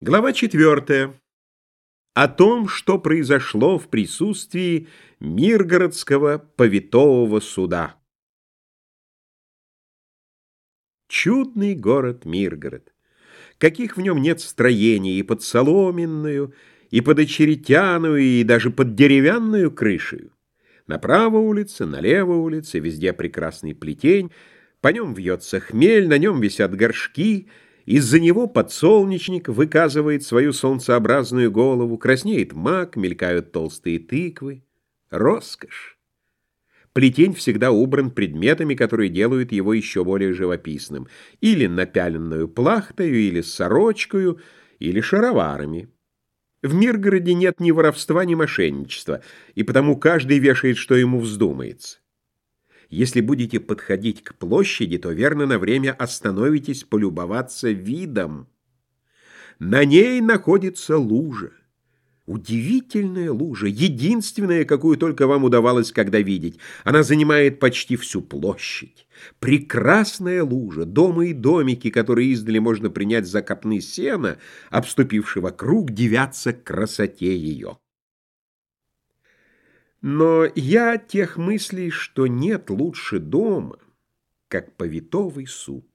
Глава четвертая. О том, что произошло в присутствии Миргородского повитового суда. Чудный город Миргород. Каких в нем нет строений и под соломенную, и под очеретяную, и даже под деревянную крышею. Направо улица, налево улица, везде прекрасный плетень, по нем вьется хмель, на нем висят горшки — из-за него подсолнечник выказывает свою солнцеобразную голову, краснеет мак, мелькают толстые тыквы. Роскошь! Плетень всегда убран предметами, которые делают его еще более живописным, или напяленную плахтою, или сорочкою, или шароварами. В Миргороде нет ни воровства, ни мошенничества, и потому каждый вешает, что ему вздумается. Если будете подходить к площади, то верно на время остановитесь полюбоваться видом. На ней находится лужа. Удивительная лужа, единственная, какую только вам удавалось когда видеть. Она занимает почти всю площадь. Прекрасная лужа, дома и домики, которые издали можно принять за копны сена, обступившие вокруг, девятся красоте ее. Но я тех мыслей, что нет лучше дома, как повитовый суд.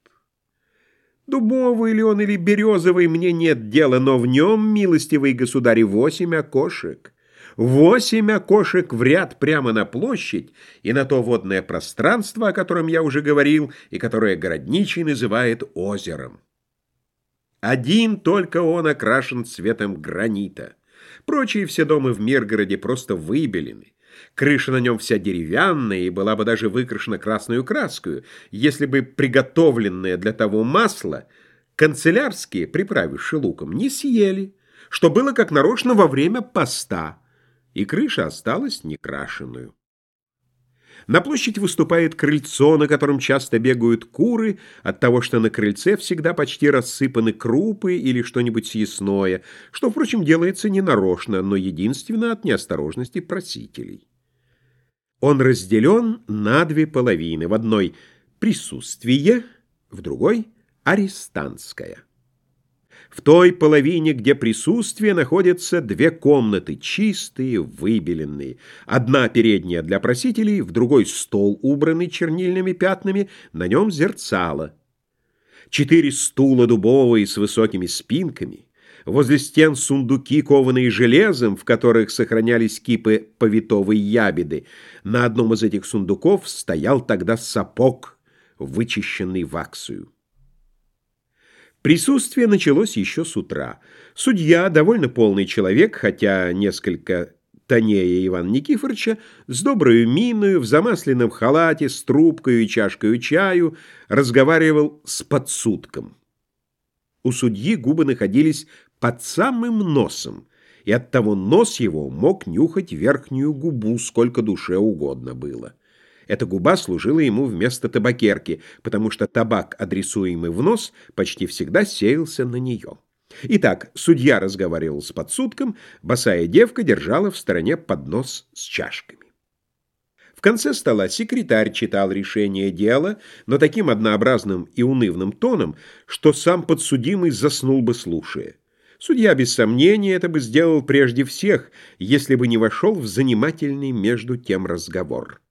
Дубовый ли он или березовый, мне нет дела, но в нем, милостивый государь, восемь окошек. Восемь окошек в ряд прямо на площадь и на то водное пространство, о котором я уже говорил, и которое городничий называет озером. Один только он окрашен цветом гранита. Прочие все дома в Миргороде просто выбелены. Крыша на нем вся деревянная и была бы даже выкрашена красную краской, если бы приготовленное для того масло канцелярские, приправивши луком, не съели, что было как нарочно во время поста, и крыша осталась некрашенную. На площадь выступает крыльцо, на котором часто бегают куры, от того, что на крыльце всегда почти рассыпаны крупы или что-нибудь съестное, что, впрочем, делается ненарочно, но единственно от неосторожности просителей. Он разделен на две половины. В одной — присутствие, в другой — арестантская. В той половине, где присутствие, находятся две комнаты, чистые, выбеленные. Одна передняя для просителей, в другой стол, убранный чернильными пятнами, на нем зерцало. Четыре стула дубовые с высокими спинками — Возле стен сундуки, кованые железом, в которых сохранялись кипы повитовой ябеды. На одном из этих сундуков стоял тогда сапог, вычищенный ваксою. Присутствие началось еще с утра. Судья, довольно полный человек, хотя несколько тонее Ивана Никифоровича, с доброю миною, в замасленном халате, с трубкой и чашкой чаю, разговаривал с подсудком. У судьи губы находились под самым носом, и оттого нос его мог нюхать верхнюю губу, сколько душе угодно было. Эта губа служила ему вместо табакерки, потому что табак, адресуемый в нос, почти всегда сеялся на нее. Итак, судья разговаривал с подсудком, босая девка держала в стороне поднос с чашками. В конце стола секретарь читал решение дела, но таким однообразным и унывным тоном, что сам подсудимый заснул бы, слушая. Судья, без сомнения, это бы сделал прежде всех, если бы не вошел в занимательный между тем разговор.